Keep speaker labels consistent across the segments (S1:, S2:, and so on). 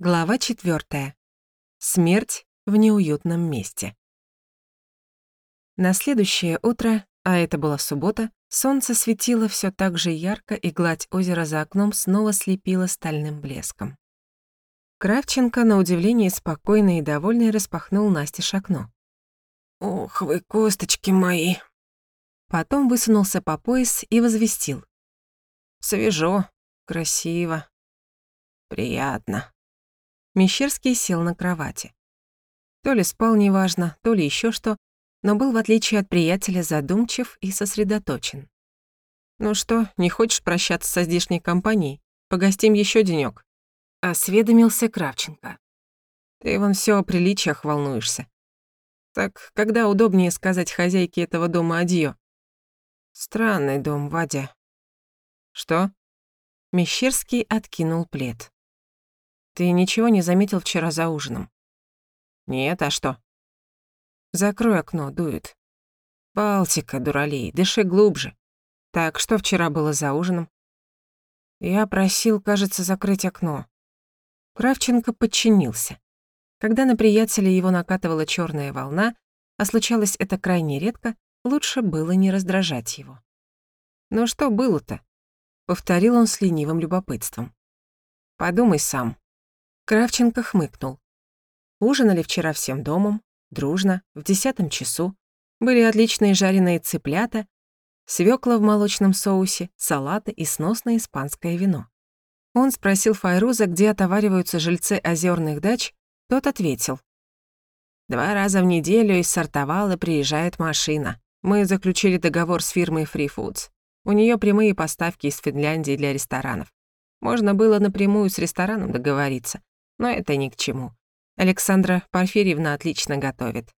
S1: Глава четвертая. Смерть в неуютном месте. На следующее утро, а это была суббота, солнце светило все так же ярко, и гладь озера за окном снова слепила стальным блеском. Кравченко, на удивление спокойный и довольный, распахнул Насте окно.
S2: «Ох вы, косточки мои!»
S1: Потом высунулся по пояс и возвестил.
S2: «Свежо, красиво, приятно».
S1: Мещерский сел на кровати. То ли спал неважно, то ли еще что, но был, в отличие от приятеля, задумчив и сосредоточен. «Ну что, не хочешь прощаться со здешней компанией? Погостим еще денек. Осведомился Кравченко. «Ты вон все о приличиях волнуешься. Так когда удобнее сказать хозяйке этого дома адьё?»
S2: «Странный дом, Вадя».
S1: «Что?» Мещерский откинул плед. Ты ничего не заметил вчера за ужином?
S2: Нет, а что?
S1: Закрой окно, дует. Балтика, дуралей, дыши глубже. Так, что вчера было за ужином? Я просил, кажется, закрыть окно. Кравченко подчинился. Когда на приятеля его накатывала черная волна, а случалось это крайне редко, лучше было не раздражать его. «Ну что было-то?» — повторил он с ленивым любопытством. «Подумай сам. Кравченко хмыкнул. Ужинали вчера всем домом, дружно, в десятом часу. Были отличные жареные цыплята, свекла в молочном соусе, салаты и сносное испанское вино. Он спросил Файруза, где отовариваются жильцы озерных дач, тот ответил. «Два раза в неделю из Сартовала приезжает машина. Мы заключили договор с фирмой Free Foods. У нее прямые поставки из Финляндии для ресторанов. Можно было напрямую с рестораном договориться, но это ни к чему. Александра Порфирьевна отлично готовит.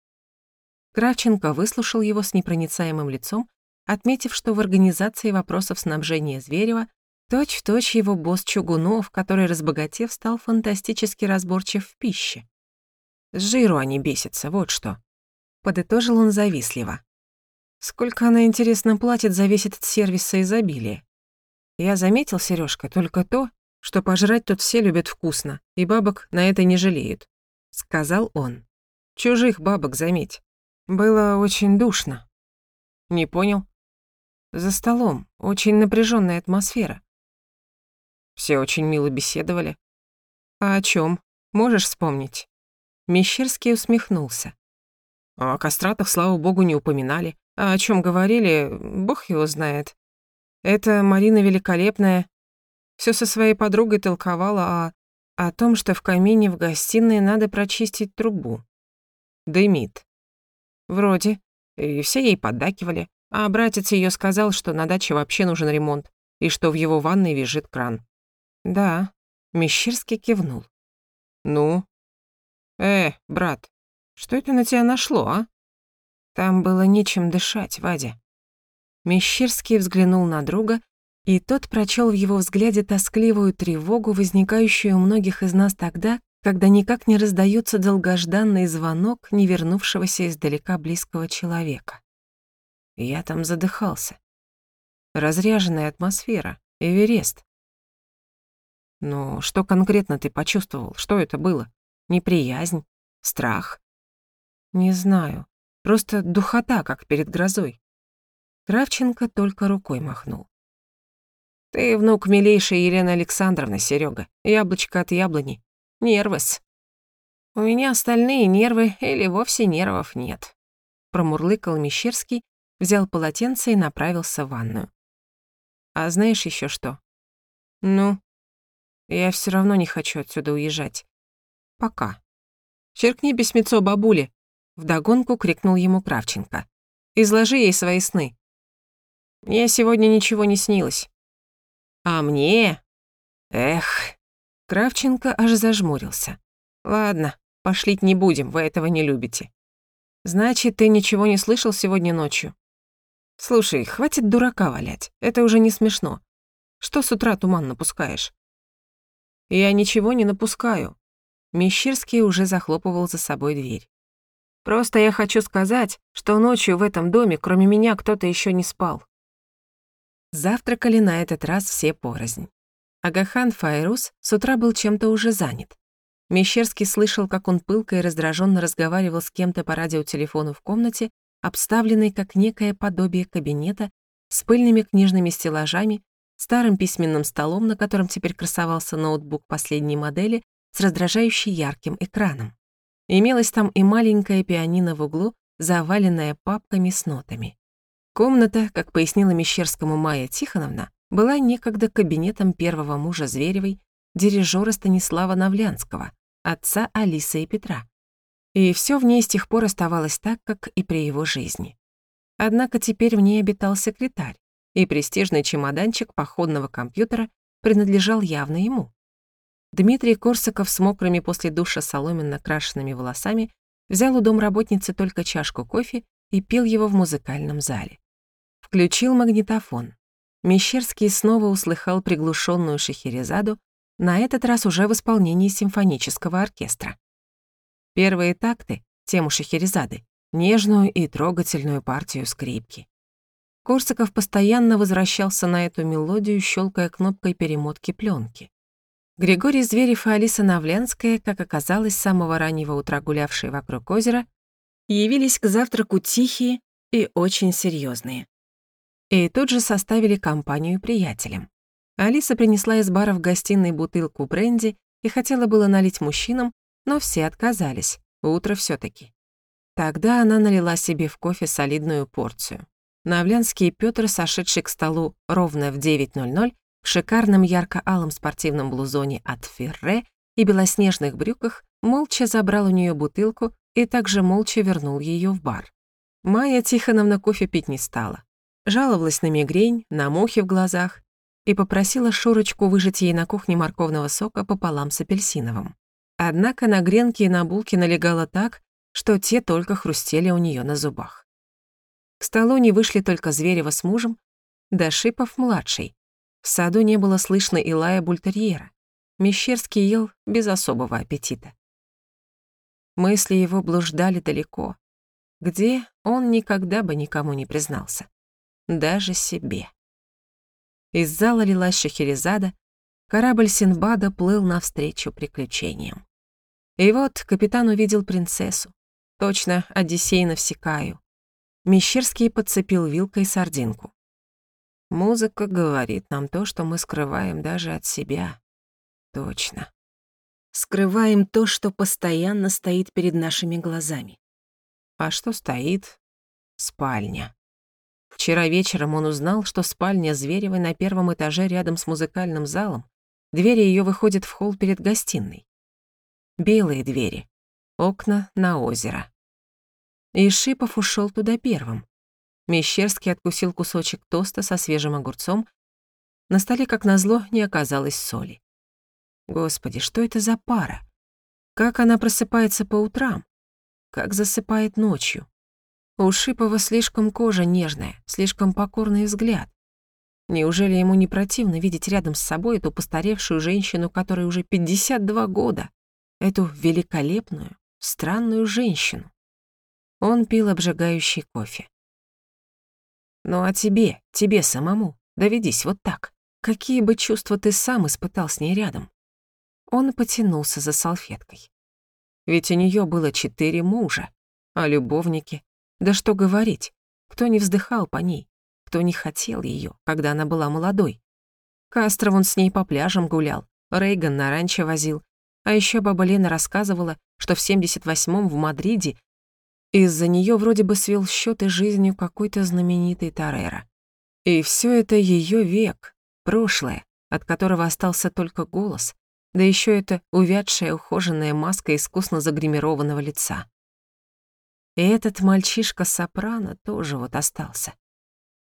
S1: Кравченко выслушал его с непроницаемым лицом, отметив, что в организации вопросов снабжения Зверева точь-в-точь его босс Чугунов, который, разбогатев, стал фантастически разборчив в пище. С жиру они бесятся, вот что. Подытожил он завистливо. Сколько она, интересно, платит за весь этот сервис соизобилия? Я заметил, Сережка, только то, что пожрать тут все любят вкусно, и бабок на это не жалеют», — сказал он. «Чужих бабок, заметь. Было очень душно». «Не понял?» «За столом. Очень напряженная атмосфера». Все очень мило беседовали. «А о чем? Можешь вспомнить?» Мещерский усмехнулся. «О кастратах, слава богу, не упоминали. А о чем говорили, бог его знает. Это Марина Великолепная все со своей подругой толковала о... о том, что в камине в гостиной надо прочистить трубу. Дымит. Вроде. И все ей поддакивали. А братец ее сказал, что на даче вообще нужен ремонт, и что в его ванной визжит кран. Да, Мещерский кивнул. Ну? Э, брат, что это на тебя нашло, а? Там было нечем дышать, Вадя. Мещерский взглянул на друга и тот прочел в его взгляде тоскливую тревогу, возникающую у многих из нас тогда, когда никак не раздается долгожданный звонок не вернувшегося издалека близкого человека. я там задыхался. Разряженная атмосфера, Эверест. Но что конкретно ты почувствовал? Что это было? Неприязнь? Страх? Не знаю. Просто духота, как перед грозой. Кравченко только рукой махнул. Ты внук милейшей Елены Александровны, Серега. Яблочко от яблони. Нервыс. У меня остальные нервы или вовсе нервов нет. Промурлыкал Мещерский, взял полотенце и направился в ванную. А знаешь еще что? Ну, я все равно не хочу отсюда уезжать. Пока. Черкни письмецо бабуле. Вдогонку крикнул ему Кравченко. Изложи ей свои сны. Мне сегодня ничего не снилось. А мне? Эх. Кравченко аж зажмурился. Ладно, пошлить не будем, вы этого не любите. Значит, ты ничего не слышал сегодня ночью? Слушай, хватит дурака валять, это уже не смешно. Что с утра туман напускаешь? Я ничего не напускаю. Мещерский уже захлопывал за собой дверь. Просто я хочу сказать, что ночью в этом доме кроме меня кто-то еще не спал. Завтракали на этот раз все порознь. Агахан Файрус с утра был чем-то уже занят. Мещерский слышал, как он пылко и раздраженно разговаривал с кем-то по радиотелефону в комнате, обставленной как некое подобие кабинета, с пыльными книжными стеллажами, старым письменным столом, на котором теперь красовался ноутбук последней модели с раздражающе ярким экраном. Имелось там и маленькое пианино в углу, заваленное папками с нотами. Комната, как пояснила Мещерскому Майя Тихоновна, была некогда кабинетом первого мужа Зверевой, дирижера Станислава Навлянского, отца Алисы и Петра. И все в ней с тех пор оставалось так, как и при его жизни. Однако теперь в ней обитал секретарь, и престижный чемоданчик походного компьютера принадлежал явно ему. Дмитрий Корсаков с мокрыми после душа соломенно крашенными волосами взял у домработницы только чашку кофе и пил его в музыкальном зале. Включил магнитофон. Мещерский снова услыхал приглушенную шахерезаду, на этот раз уже в исполнении симфонического оркестра. Первые такты, тему шахерезады, нежную и трогательную партию скрипки. Корсаков постоянно возвращался на эту мелодию, щелкая кнопкой перемотки пленки. Григорий Зверев и Алиса Навленская, как оказалось, с самого раннего утра гулявшие вокруг озера, явились к завтраку тихие и очень серьезные. И тут же составили компанию приятелям. Алиса принесла из бара в гостиной бутылку бренди и хотела было налить мужчинам, но все отказались, утро все таки Тогда она налила себе в кофе солидную порцию. Навлянский Пётр, сошедший к столу ровно в 9.00, в шикарном ярко-алом спортивном блузоне от Ферре и белоснежных брюках, молча забрал у нее бутылку и также молча вернул ее в бар. Майя Тихоновна кофе пить не стала. Жаловалась на мигрень, на мухи в глазах и попросила Шурочку выжать ей на кухне морковного сока пополам с апельсиновым. Однако на гренки и на булки налегала так, что те только хрустели у нее на зубах. К столу не вышли только Зверева с мужем, да Шипов-младший, в саду не было слышно и лая бультерьера. Мещерский ел без особого аппетита. Мысли его блуждали далеко, где он никогда бы никому не признался. Даже себе. Из зала лилась Шахерезада, корабль Синбада плыл навстречу приключениям. И вот капитан увидел принцессу, точно Одиссей навсекаю. Мещерский подцепил вилкой сардинку. Музыка говорит нам то, что мы скрываем даже от себя. Точно. Скрываем то, что постоянно стоит перед нашими глазами. А что стоит? Спальня. Вчера вечером он узнал, что спальня Зверевой на первом этаже рядом с музыкальным залом. Двери ее выходят в холл перед гостиной. Белые двери. Окна на озеро. И Шипов ушел туда первым. Мещерский откусил кусочек тоста со свежим огурцом. На столе, как назло, не оказалось соли. Господи, что это за пара? Как она просыпается по утрам? Как засыпает ночью? У Шипова слишком кожа нежная, слишком покорный взгляд. Неужели ему не противно видеть рядом с собой эту постаревшую женщину, которой уже 52 года? Эту великолепную, странную женщину? Он пил обжигающий кофе. Ну а тебе, тебе самому, доведись вот так. Какие бы чувства ты сам испытал с ней рядом? Он потянулся за салфеткой. Ведь у нее было четыре мужа, а любовники... Да что говорить, кто не вздыхал по ней, кто не хотел ее, когда она была молодой. Кастро он с ней по пляжам гулял, Рейган на ранчо возил, а еще баба Лена рассказывала, что в 78-м в Мадриде из-за нее вроде бы свел счеты жизнью какой-то знаменитый Тарера. И все это ее век, прошлое, от которого остался только голос, да еще эта увядшая ухоженная маска искусно загримированного лица. И этот мальчишка-сопрано тоже вот остался.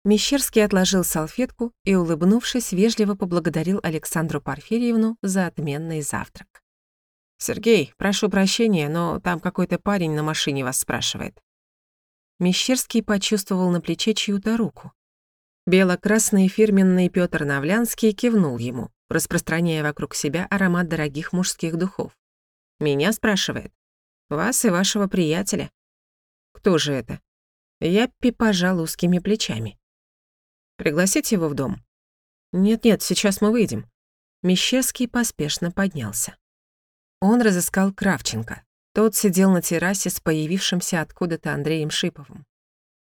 S1: Мещерский отложил салфетку и, улыбнувшись, вежливо поблагодарил Александру Порфирьевну за отменный завтрак. «Сергей, прошу прощения, но там какой-то парень на машине вас спрашивает». Мещерский почувствовал на плече чью-то руку. Бело-красный фирменный Пётр Навлянский кивнул ему, распространяя вокруг себя аромат дорогих мужских духов. «Меня спрашивает. Вас и вашего приятеля». «Кто же это?» Яппи пожал узкими плечами. «Пригласить его в дом?» «Нет-нет, сейчас мы выйдем». Мещерский поспешно поднялся. Он разыскал Кравченко. Тот сидел на террасе с появившимся откуда-то Андреем Шиповым.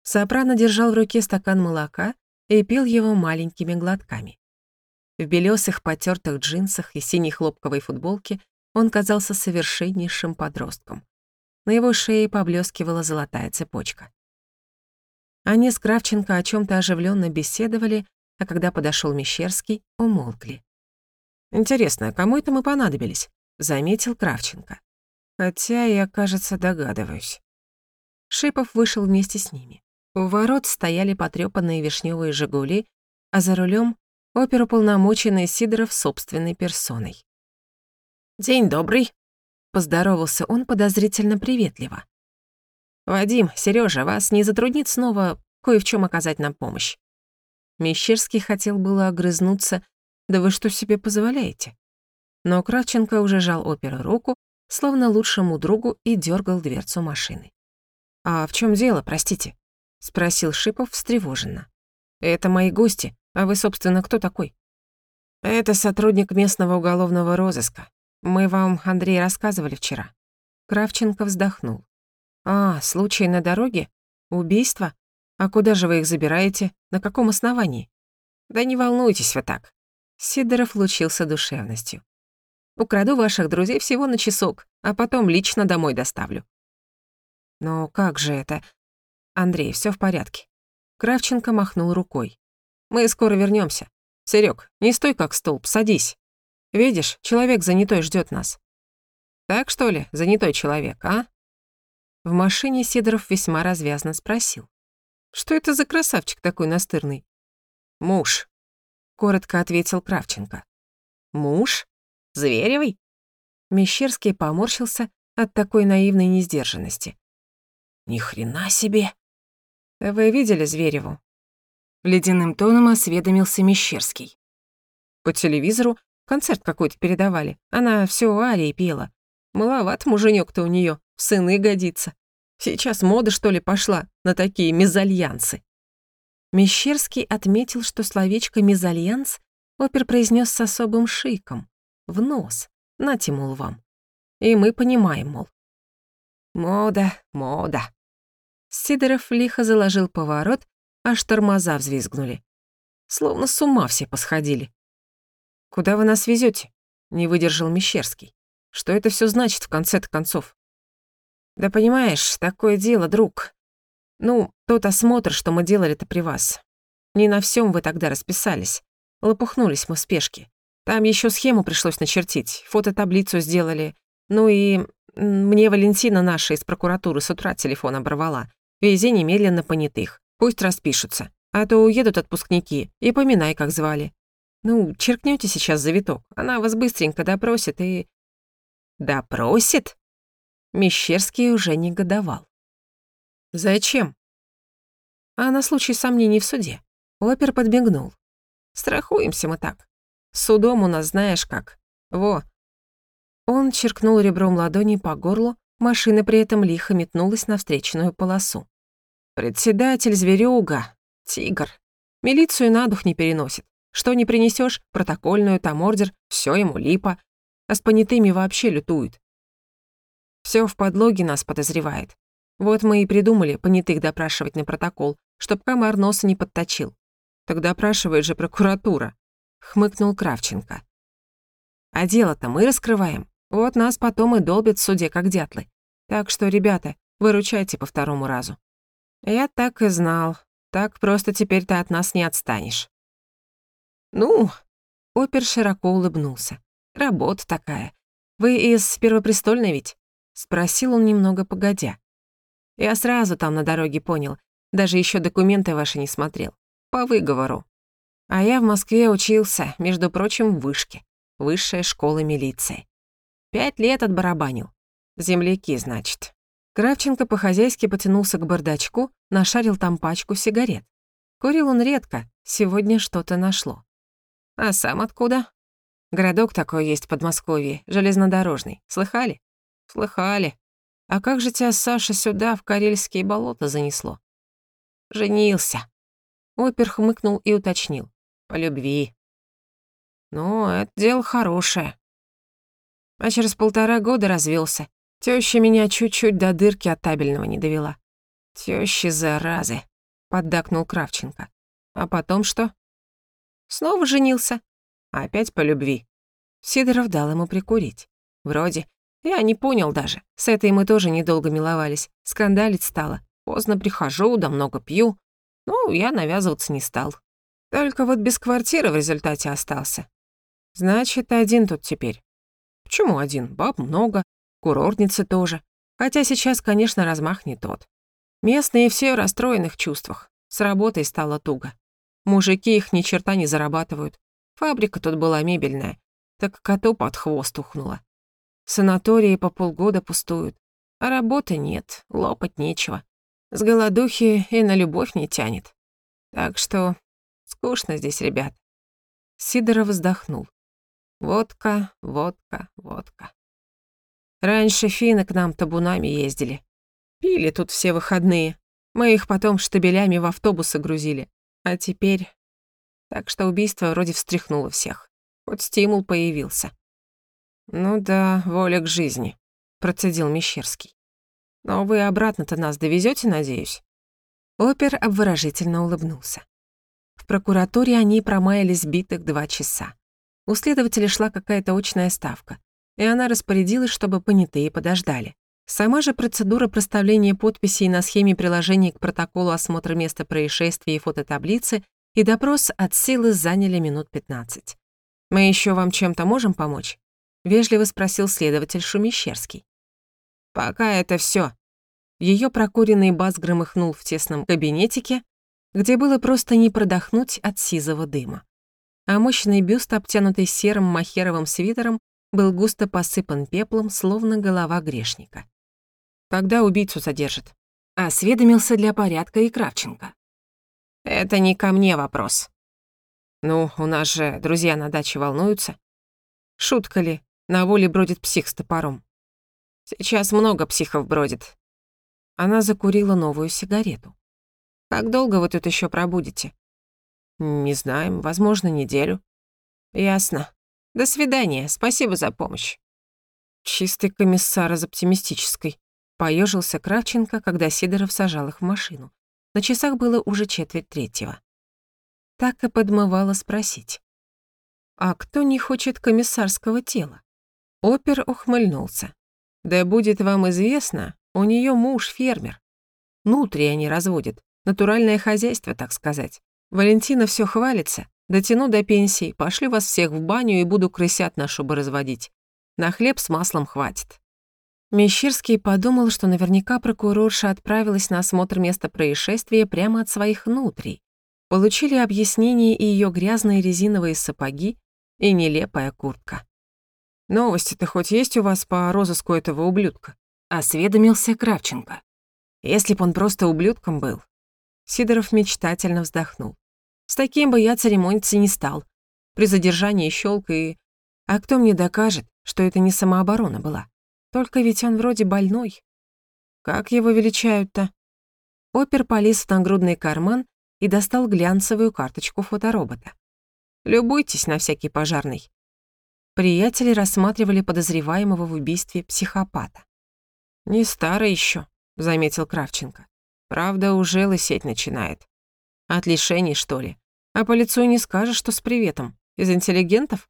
S1: Сопрано держал в руке стакан молока и пил его маленькими глотками. В белёсых потертых джинсах и синей хлопковой футболке он казался совершеннейшим подростком. На его шее поблескивала золотая цепочка. Они с Кравченко о чем то оживленно беседовали, а когда подошел Мещерский, умолкли. «Интересно, кому это мы понадобились?» — заметил Кравченко. «Хотя я, кажется, догадываюсь». Шипов вышел вместе с ними. У ворот стояли потрёпанные вишнёвые «Жигули», а за рулем оперуполномоченный Сидоров собственной персоной. «День добрый», — поздоровался он подозрительно приветливо. «Вадим, Серёжа, вас не затруднит снова кое в чём оказать нам помощь?» Мещерский хотел было огрызнуться, «Да вы что себе позволяете?» Но Кравченко уже жал оперу руку, словно лучшему другу, и дёргал дверцу машины. «А в чём дело, простите?» — спросил Шипов встревоженно. «Это мои гости, а вы, собственно, кто такой?» «Это сотрудник местного уголовного розыска. Мы вам, Андрей, рассказывали вчера». Кравченко вздохнул. «А, случай на дороге? Убийство? А куда же вы их забираете? На каком основании?» «Да не волнуйтесь вы так». Сидоров лучился душевностью. «Украду ваших друзей всего на часок, а потом лично домой доставлю». «Но как же это? Андрей, все в порядке». Кравченко махнул рукой. «Мы скоро вернемся. Серег, не стой как столб, садись. Видишь, человек занятой ждет нас». «Так что ли, занятой человек, а?» В машине Сидоров весьма развязно спросил. «Что это за красавчик такой настырный?» «Муж», — коротко ответил Кравченко. «Муж? Зверевый?» Мещерский поморщился от такой наивной несдержанности. «Ни хрена себе!» «Вы видели Звереву?» Ледяным тоном осведомился Мещерский. По телевизору концерт какой-то передавали. Она всё арии пела. Маловат муженек-то у неё, в сыны годится. Сейчас мода, что ли, пошла на такие мезальянсы. Мещерский отметил, что словечко «мезальянс» опер произнес с особым шиком. В нос. Нате, мол, вам. И мы понимаем, мол. Мода, мода. Сидоров лихо заложил поворот, аж тормоза взвизгнули. Словно с ума все посходили. «Куда вы нас везете? не выдержал Мещерский. «Что это все значит в конце-то концов?» «Да понимаешь, такое дело, друг. Ну, тот осмотр, что мы делали-то при вас. Не на всем вы тогда расписались. Лопухнулись мы в спешке. Там еще схему пришлось начертить, фототаблицу сделали. Ну и мне Валентина наша из прокуратуры с утра телефон оборвала. Вези немедленно понятых. Пусть распишутся. А то уедут отпускники. И поминай, как звали. Ну, черкнете сейчас завиток. Она вас быстренько допросит и... Допросит? Мещерский уже негодовал. «Зачем?» «А на случай сомнений в суде». Опер подмигнул. «Страхуемся мы так. Судом у нас знаешь как. Во». Он черкнул ребром ладони по горлу, машина при этом лихо метнулась на встречную полосу. «Председатель зверюга, тигр. Милицию на дух не переносит. Что не принесешь, протокольную, там ордер, все ему липа. А с понятыми вообще лютует. Все в подлоге нас подозревает. Вот мы и придумали понятых допрашивать на протокол, чтоб комар носа не подточил. Так допрашивает же прокуратура», — хмыкнул Кравченко. «А дело-то мы раскрываем. Вот нас потом и долбят в суде, как дятлы. Так что, ребята, выручайте по второму разу». «Я так и знал. Так просто теперь ты от нас не отстанешь». «Ну...» — опер широко улыбнулся. «Работа такая. Вы из Первопрестольной ведь?» Спросил он немного погодя. Я сразу там на дороге понял, даже еще документы ваши не смотрел. По выговору. А я в Москве учился, между прочим, в вышке. Высшая школа милиции. Пять лет отбарабанил. Земляки, значит. Кравченко по-хозяйски потянулся к бардачку, нашарил там пачку сигарет. Курил он редко, сегодня что-то нашло. А сам откуда? Городок такой есть в Подмосковье, железнодорожный. Слыхали? Слыхали. А как же тебя, Саша, сюда, в Карельские болота занесло? Женился. Опер хмыкнул и уточнил. По любви. Ну, это дело хорошее. А через полтора года развелся. Тёща меня чуть-чуть до дырки от табельного не довела. Тёщи заразы, поддакнул Кравченко. А потом что? Снова женился. Опять по любви. Сидоров дал ему прикурить. Вроде. Я не понял даже. С этой мы тоже недолго миловались. Скандалить стало. Поздно прихожу, да много пью. Ну, я навязываться не стал. Только вот без квартиры в результате остался. Значит, один тут теперь. Почему один? Баб много, курортницы тоже. Хотя сейчас, конечно, размах не тот. Местные все в расстроенных чувствах. С работой стало туго. Мужики их ни черта не зарабатывают. Фабрика тут была мебельная. Так коту под хвост ухнула. Санатории по полгода пустуют. А работы нет, лопать нечего. С голодухи и на любовь не тянет. Так что скучно здесь, ребят. Сидоров вздохнул. Водка, водка, водка. Раньше финны к нам табунами ездили. Пили тут все выходные. Мы их потом штабелями в автобусы грузили. А теперь... Так что убийство вроде встряхнуло всех. Хоть стимул появился. «Ну да, воля к жизни», — процедил Мещерский. «Но вы обратно-то нас довезете, надеюсь?» Опер обворожительно улыбнулся. В прокуратуре они промаялись битых два часа. У следователя шла какая-то очная ставка, и она распорядилась, чтобы понятые подождали. Сама же процедура проставления подписей на схеме приложений к протоколу осмотра места происшествия и фототаблицы и допрос от силы заняли минут 15. «Мы еще вам чем-то можем помочь?» — вежливо спросил следователь Шумещерский. «Пока это все. Ее прокуренный бас громыхнул в тесном кабинетике, где было просто не продохнуть от сизого дыма а мощный бюст, обтянутый серым махеровым свитером, был густо посыпан пеплом, словно голова грешника. «Когда убийцу задержат?» Осведомился для порядка и Кравченко. «Это не ко мне вопрос». «Ну, у нас же друзья на даче волнуются. Шутка ли, на воле бродит псих с топором. Сейчас много психов бродит». Она закурила новую сигарету. «Как долго вы тут еще пробудете?» Не знаем, возможно, неделю. Ясно. До свидания, спасибо за помощь. Чистый комиссар из оптимистической. Поежился Кравченко, когда Сидоров сажал их в машину. На часах было уже четверть третьего. Так и подмывало спросить. «А кто не хочет комиссарского тела?» Опер ухмыльнулся. «Да будет вам известно, у нее муж фермер. Нутри они разводят, натуральное хозяйство, так сказать. Валентина все хвалится. Дотяну до пенсии, пошлю вас всех в баню и буду крысят на шубы разводить. На хлеб с маслом хватит». Мещерский подумал, что наверняка прокурорша отправилась на осмотр места происшествия прямо от своих нутрий. Получили объяснение и ее грязные резиновые сапоги, и нелепая куртка. «Новости-то хоть есть у вас по розыску этого ублюдка?» — осведомился Кравченко. «Если б он просто ублюдком был, Сидоров мечтательно вздохнул. С таким бы я церемониться не стал. При задержании щелк и... А кто мне докажет, что это не самооборона была? Только ведь он вроде больной. Как его величают-то? Опер полез в нагрудный карман и достал глянцевую карточку фоторобота. Любуйтесь на всякий пожарный. Приятели рассматривали подозреваемого в убийстве психопата. «Не старый еще, заметил Кравченко. Правда, уже лысеть начинает. От лишений, что ли? А по лицу не скажешь, что с приветом. Из интеллигентов?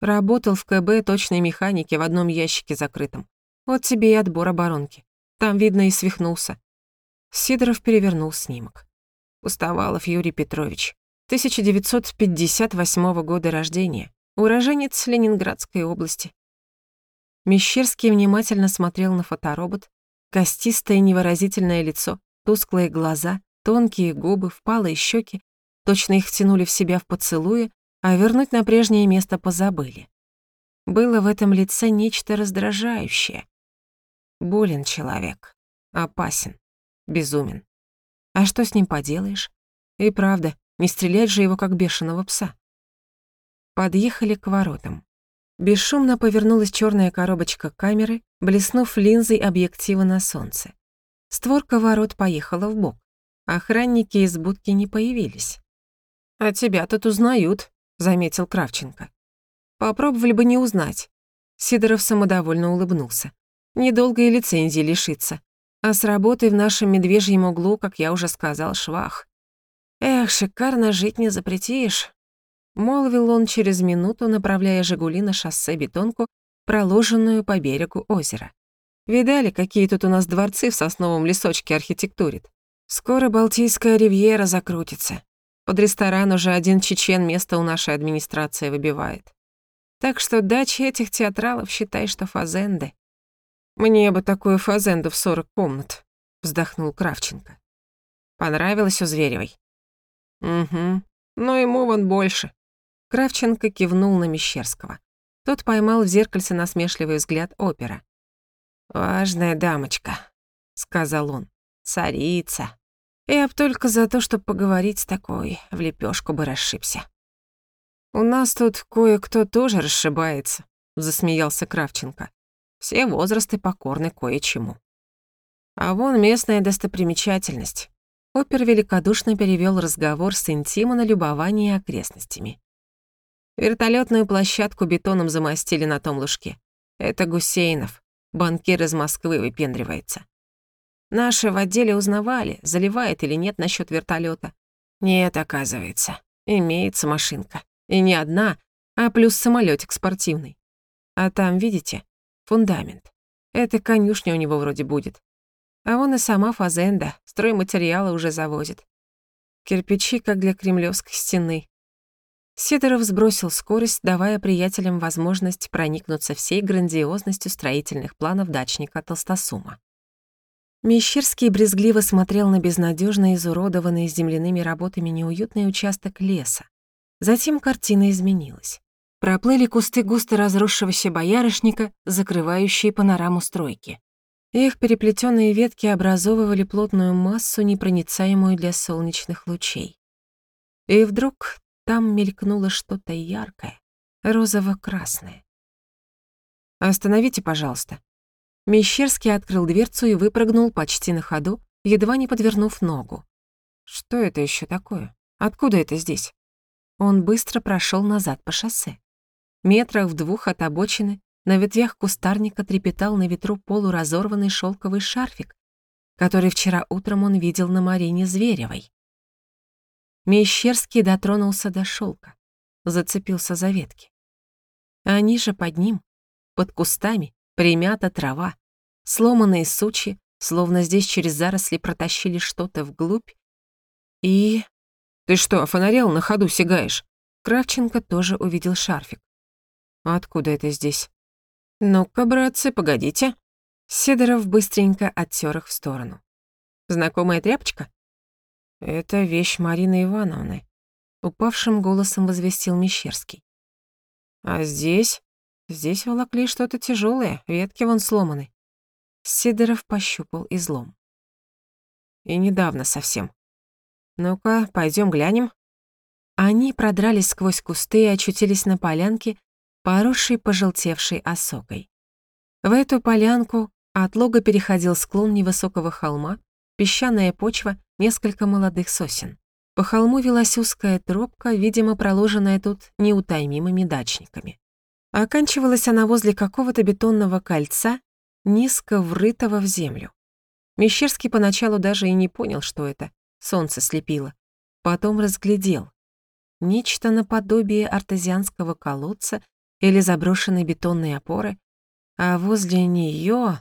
S1: Работал в КБ точной механики в одном ящике закрытом. Вот тебе и отбор оборонки. Там, видно, и свихнулся. Сидоров перевернул снимок. Уставалов Юрий Петрович. 1958 года рождения. Уроженец Ленинградской области. Мещерский внимательно смотрел на фоторобот, Костистое невыразительное лицо, тусклые глаза, тонкие губы, впалые щеки, точно их тянули в себя в поцелуе, а вернуть на прежнее место позабыли. Было в этом лице нечто раздражающее. Болен человек, опасен, безумен. А что с ним поделаешь? И правда, не стрелять же его, как бешеного пса. Подъехали к воротам. Бесшумно повернулась черная коробочка камеры, блеснув линзой объектива на солнце. Створка ворот поехала в бок. Охранники из будки не появились. «А тебя тут узнают», — заметил Кравченко. «Попробовали бы не узнать. Сидоров самодовольно улыбнулся. Недолго и лицензии лишиться. А с работой в нашем медвежьем углу, как я уже сказал, швах. Эх, шикарно жить не запретишь. Молвил он через минуту, направляя «Жигули» на шоссе бетонку, проложенную по берегу озера. Видали, какие тут у нас дворцы в сосновом лесочке архитектурит? Скоро Балтийская ривьера закрутится. Под ресторан уже один чечен место у нашей администрации выбивает. Так что дачи этих театралов считай, что фазенды. Мне бы такую фазенду в сорок комнат, вздохнул Кравченко. Понравилось у Зверевой? Угу. Но ему вон больше. Кравченко кивнул на Мещерского. Тот поймал в зеркальце насмешливый взгляд опера. «Важная дамочка», — сказал он. «Царица. Я б только за то, чтобы поговорить с такой, в лепешку бы расшибся». «У нас тут кое-кто тоже расшибается», — засмеялся Кравченко. «Все возрасты покорны кое-чему». А вон местная достопримечательность. Опер великодушно перевёл разговор с интима на любование окрестностями. Вертолётную площадку бетоном замостили на том лужке. Это Гусейнов, банкир из Москвы выпендривается. Наши в отделе узнавали, заливает или нет насчёт вертолёта. Нет, оказывается, имеется машинка. И не одна, а плюс самолётик спортивный. А там, видите, фундамент. Это конюшня у него вроде будет. А вон и сама фазенда, стройматериалы уже завозит. Кирпичи, как для кремлевской стены. Сидоров сбросил скорость, давая приятелям возможность проникнуться всей грандиозностью строительных планов дачника Толстосума. Мещерский брезгливо смотрел на безнадежно изуродованный земляными работами неуютный участок леса. Затем картина изменилась. Проплыли кусты густо разросшегося боярышника, закрывающие панораму стройки. Их переплетенные ветки образовывали плотную массу, непроницаемую для солнечных лучей. И вдруг там мелькнуло что-то яркое, розово-красное. «Остановите, пожалуйста». Мещерский открыл дверцу и выпрыгнул почти на ходу, едва не подвернув ногу. «Что это еще такое? Откуда это здесь?» Он быстро прошел назад по шоссе. Метрах в двух от обочины на ветвях кустарника трепетал на ветру полуразорванный шелковый шарфик, который вчера утром он видел на Марине Зверевой. Мещерский дотронулся до шелка, зацепился за ветки. А ниже под ним, под кустами, примята трава, сломанные сучья, словно здесь через заросли протащили что-то вглубь. И... «Ты что, фонарел на ходу сигаешь?» Кравченко тоже увидел шарфик. «Откуда это здесь?» «Ну-ка, братцы, погодите». Сидоров быстренько оттер их в сторону. «Знакомая тряпочка?» «Это вещь Марины Ивановны», — упавшим голосом возвестил Мещерский. «А здесь? Здесь волокли что-то тяжелое, ветки вон сломаны». Сидоров пощупал излом. «И недавно совсем. Ну-ка, пойдем глянем». Они продрались сквозь кусты и очутились на полянке, поросшей пожелтевшей осокой. В эту полянку от лога переходил склон невысокого холма, песчаная почва, несколько молодых сосен. По холму велась узкая тропка, видимо, проложенная тут неутаймимыми дачниками. Оканчивалась она возле какого-то бетонного кольца, низко врытого в землю. Мещерский поначалу даже и не понял, что это. Солнце слепило. Потом разглядел. Нечто наподобие артезианского колодца или заброшенной бетонной опоры, а возле неё...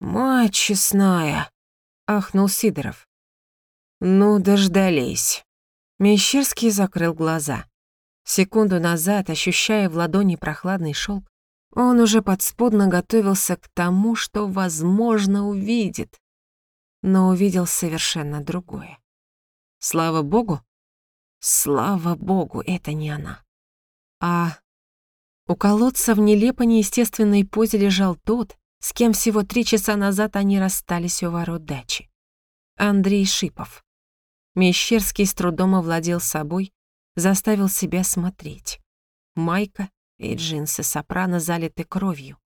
S1: «Мать честная!» — ахнул Сидоров. Ну, дождались. Мещерский закрыл глаза. Секунду назад, ощущая в ладони прохладный шелк, он уже подспудно готовился к тому, что, возможно, увидит. Но увидел совершенно другое. Слава богу, слава богу, это не она. А у колодца в нелепо неестественной позе лежал тот, с кем всего три часа назад они расстались у ворот дачи. Андрей Шипов. Мещерский с трудом овладел собой, заставил себя смотреть. Майка и джинсы сопрано залиты кровью.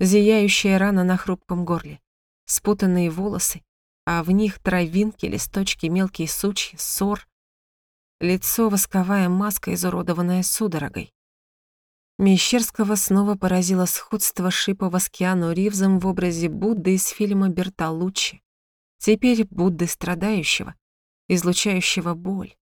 S1: Зияющая рана на хрупком горле. Спутанные волосы, а в них травинки, листочки, мелкие сучья, ссор. Лицо восковая маска, изуродованная судорогой. Мещерского снова поразило сходство Шипова с Киану Ривзом в образе Будды из фильма «Бертолуччи». Теперь Будды страдающего, излучающего боль.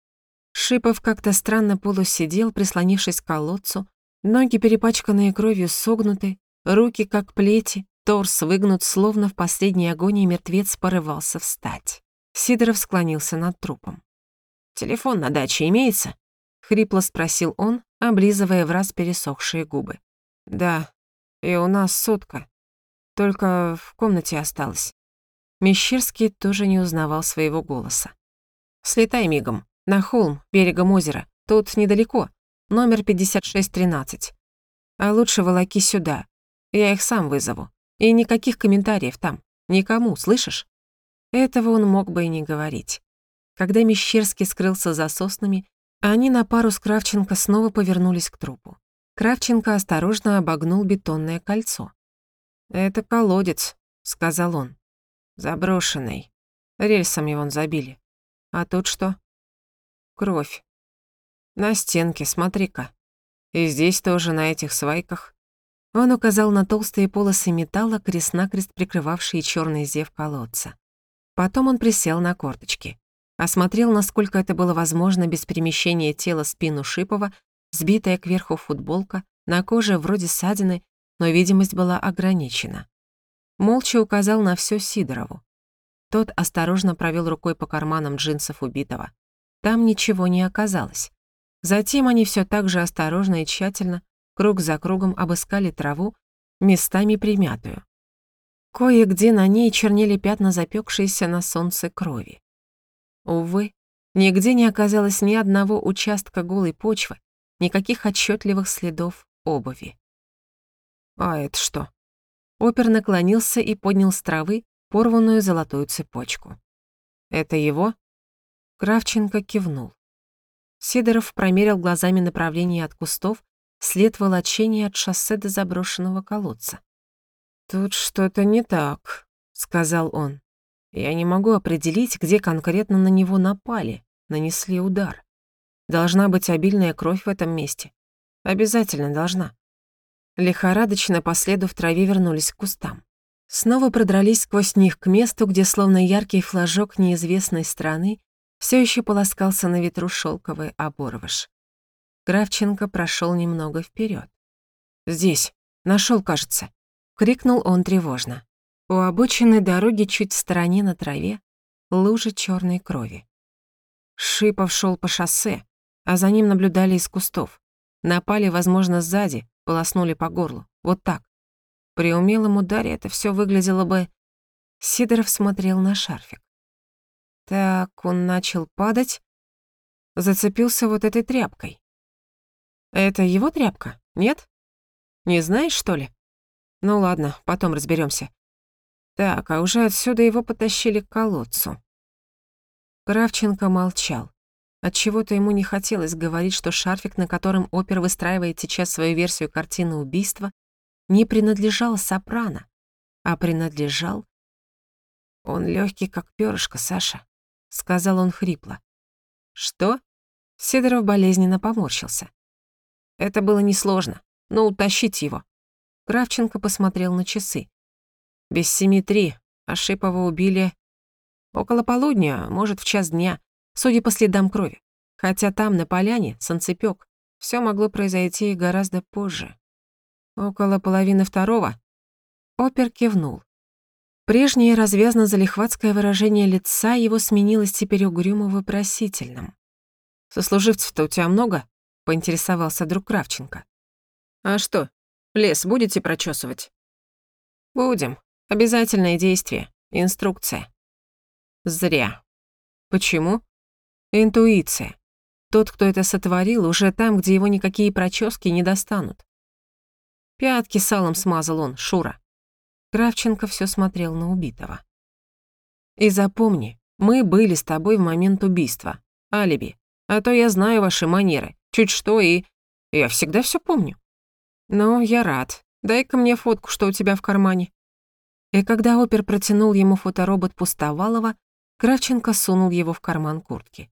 S1: Шипов как-то странно полусидел, прислонившись к колодцу, ноги, перепачканные кровью, согнуты, руки, как плети, торс выгнут, словно в последней агонии мертвец порывался встать. Сидоров склонился над трупом.
S2: «Телефон на даче имеется?»
S1: — хрипло спросил он, облизывая в раз пересохшие губы. «Да, и у нас сутка. Только в комнате осталось». Мещерский тоже не узнавал своего голоса. «Слетай мигом, на холм, берегом озера. Тут недалеко, номер 5613. А лучше волоки сюда. Я их сам вызову. И никаких комментариев там. Никому, слышишь?» Этого он мог бы и не говорить. Когда Мещерский скрылся за соснами, они на пару с Кравченко снова повернулись к трупу. Кравченко осторожно обогнул бетонное кольцо. «Это колодец», — сказал он. «Заброшенный. Рельсами вон забили. А тут что?» «Кровь. На стенке, смотри-ка. И здесь тоже, на этих свайках». Он указал на толстые полосы металла, крест-накрест прикрывавшие черный зев колодца. Потом он присел на корточки осмотрел, насколько это было возможно без перемещения тела спину Шипова, сбитая кверху футболка, на коже вроде ссадины, но видимость была ограничена. Молча указал на все Сидорову. Тот осторожно провел рукой по карманам джинсов убитого. Там ничего не оказалось. Затем они все так же осторожно и тщательно, круг за кругом обыскали траву, местами примятую. Кое-где на ней чернели пятна запекшиеся на солнце крови. Увы, нигде не оказалось ни одного участка голой почвы, никаких отчетливых следов обуви. «А это что?» Опер наклонился и поднял с травы порванную золотую цепочку. «Это его?» Кравченко кивнул. Сидоров промерил глазами направление от кустов, след волочения от шоссе до заброшенного колодца. «Тут что-то не так», — сказал он. Я не могу определить, где конкретно на него напали, нанесли удар. Должна быть обильная кровь в этом месте. Обязательно должна. Лихорадочно по следу в траве вернулись к кустам. Снова продрались сквозь них к месту, где словно яркий флажок неизвестной страны все еще полоскался на ветру шелковый оборвыш. Кравченко прошел немного вперед. «Здесь. нашел, кажется», — крикнул он тревожно. У обочины дороги чуть в стороне на траве лужа черной крови. Шипов шел по шоссе, а за ним наблюдали из кустов. Напали, возможно, сзади, полоснули по горлу. Вот так. При умелом ударе это все выглядело бы... Сидоров смотрел на шарфик. Так, он начал падать, зацепился вот этой тряпкой. Это его тряпка, нет? Не знаешь, что ли? Ну ладно, потом разберемся. Так, а уже отсюда его потащили к колодцу. Кравченко молчал. Отчего-то ему не хотелось говорить, что шарфик, на котором опер выстраивает сейчас свою версию картины убийства, не принадлежал Сопрано, а принадлежал... «Он легкий, как перышко, Саша», — сказал он хрипло. «Что?» Сидоров болезненно поморщился. Это было несложно, но утащить его. Кравченко посмотрел на часы. Без семи три, а убили около полудня, может, в час дня, судя по следам крови. Хотя там, на поляне, санцепёк. Всё могло произойти гораздо позже. Около половины второго. Опер кивнул. Прежнее развязно-залихватское выражение лица его сменилось теперь угрюмо-вопросительным. «Сослуживцев-то у тебя много?» — поинтересовался друг Кравченко. «А что, лес будете прочесывать?» «Будем», Обязательное действие. Инструкция. Зря. Почему? Интуиция. Тот, кто это сотворил, уже там, где его никакие прочески не достанут. Пятки салом смазал он, Шура. Кравченко все смотрел на убитого. И запомни, мы были с тобой в момент убийства. Алиби. А то я знаю ваши манеры. Чуть что и... Я всегда все помню. Ну, я рад. Дай-ка мне фотку, что у тебя в кармане. И когда опер протянул ему фоторобот Пустовалова, Кравченко сунул его в карман куртки.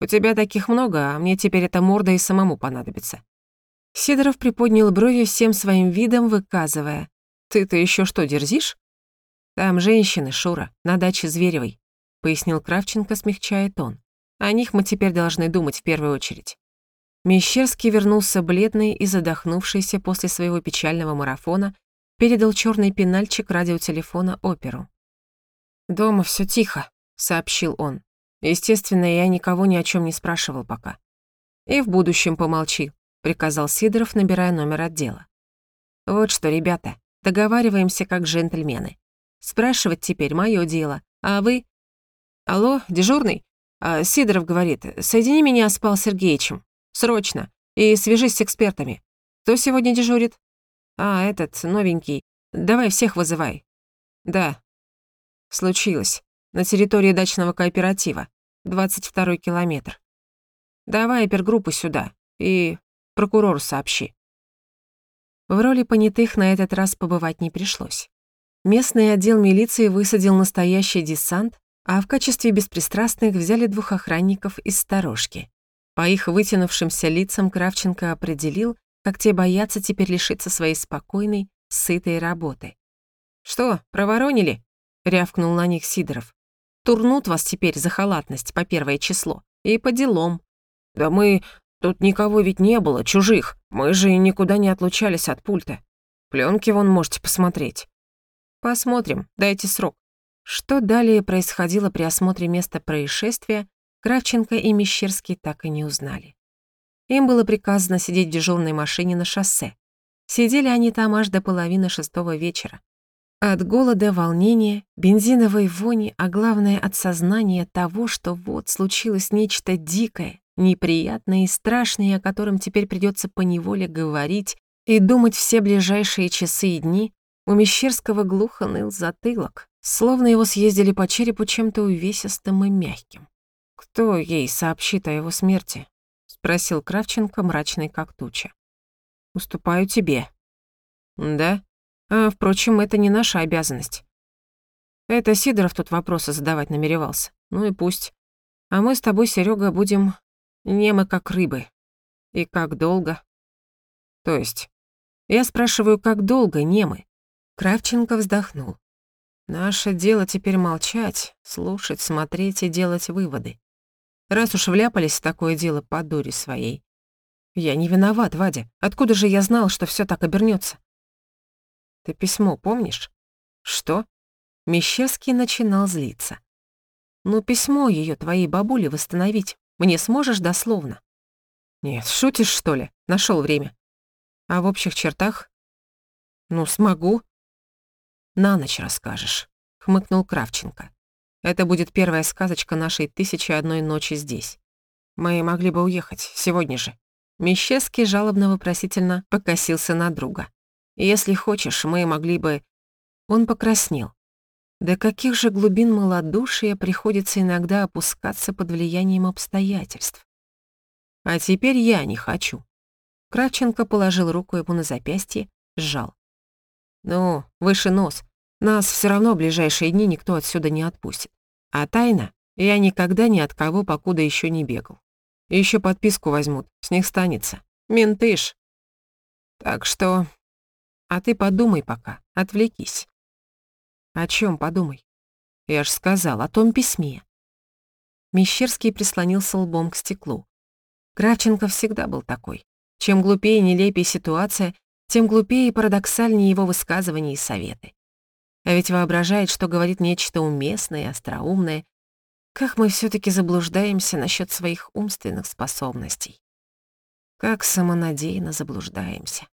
S1: «У тебя таких много, а мне теперь эта морда и самому понадобится. Сидоров приподнял брови всем своим видом, выказывая. «Ты-то еще что, дерзишь?» «Там женщины, Шура, на даче Зверевой», — пояснил Кравченко, смягчая тон. «О них мы теперь должны думать в первую очередь». Мещерский вернулся бледный и задохнувшийся после своего печального марафона, передал черный пенальчик радиотелефона оперу. «Дома все тихо», — сообщил он. «Естественно, я никого ни о чем не спрашивал пока». «И в будущем помолчи», — приказал Сидоров, набирая номер отдела. «Вот что, ребята, договариваемся как джентльмены. Спрашивать теперь мое дело, а вы...» «Алло, дежурный?» а, Сидоров говорит, «Соедини меня с Пал Сергеевичем. Срочно. И свяжись с экспертами. Кто сегодня дежурит?» «А, этот, новенький. Давай всех вызывай». «Да». «Случилось. На территории дачного кооператива. 22 километр. Давай опергруппу сюда. И прокурору сообщи». В роли понятых на этот раз побывать не пришлось. Местный отдел милиции высадил настоящий десант, а в качестве беспристрастных взяли двух охранников из сторожки. По их вытянувшимся лицам Кравченко определил, как те боятся теперь лишиться своей спокойной, сытой работы. «Что, проворонили?» — рявкнул на них Сидоров. «Турнут вас теперь за халатность по первое число. И по делам». «Да мы... Тут никого ведь не было, чужих. Мы же никуда не отлучались от пульта. Пленки вон можете посмотреть». «Посмотрим, дайте срок». Что далее происходило при осмотре места происшествия, Кравченко и Мещерский так и не узнали. Им было приказано сидеть в дежурной машине на шоссе. Сидели они там аж до половины шестого вечера. От голода, волнения, бензиновой вони, а главное от сознания того, что вот случилось нечто дикое, неприятное и страшное, о котором теперь придется поневоле говорить и думать все ближайшие часы и дни, у Мещерского глухо ныл затылок, словно его съездили по черепу чем-то увесистым и мягким. Кто ей сообщит о его смерти? спросил Кравченко, мрачный как туча. «Уступаю тебе». «Да? А, впрочем, это не наша обязанность. Это Сидоров тут вопросы задавать намеревался. Ну и пусть. А мы с тобой, Серега, будем немы как рыбы. И как долго? То есть? Я спрашиваю, как долго немы? Кравченко вздохнул. Наше дело теперь молчать, слушать, смотреть и делать выводы раз уж вляпались в такое дело по дуре своей. Я не виноват, Вадя. Откуда же я знал, что все так обернется? Ты письмо помнишь? Что? Мещерский начинал злиться. Ну, письмо ее твоей бабуле восстановить. Мне сможешь дословно? Нет, шутишь, что ли? Нашел время. А в общих чертах? Ну, смогу. На ночь расскажешь, хмыкнул Кравченко. Это будет первая сказочка нашей «Тысячи одной ночи» здесь. Мы могли бы уехать сегодня же». Мещеский жалобно-вопросительно покосился на друга. «Если хочешь, мы могли бы...» Он покраснел. До каких же глубин малодушия приходится иногда опускаться под влиянием обстоятельств. А теперь я не хочу. Кравченко положил руку ему на запястье, сжал. «Ну, выше нос. Нас все равно в ближайшие дни никто отсюда не отпустит. А тайна я никогда ни от кого покуда еще не бегал. Еще подписку возьмут, с них станется. Менты ж. Так что... А ты подумай пока, отвлекись. О чем подумай? Я ж сказал, о том письме. Мещерский прислонился лбом к стеклу. Кравченко всегда был такой. Чем глупее и нелепее ситуация, тем глупее и парадоксальнее его высказывания и советы. А ведь воображает, что говорит нечто уместное и остроумное. Как мы все таки заблуждаемся насчет своих умственных способностей. Как самонадеянно заблуждаемся.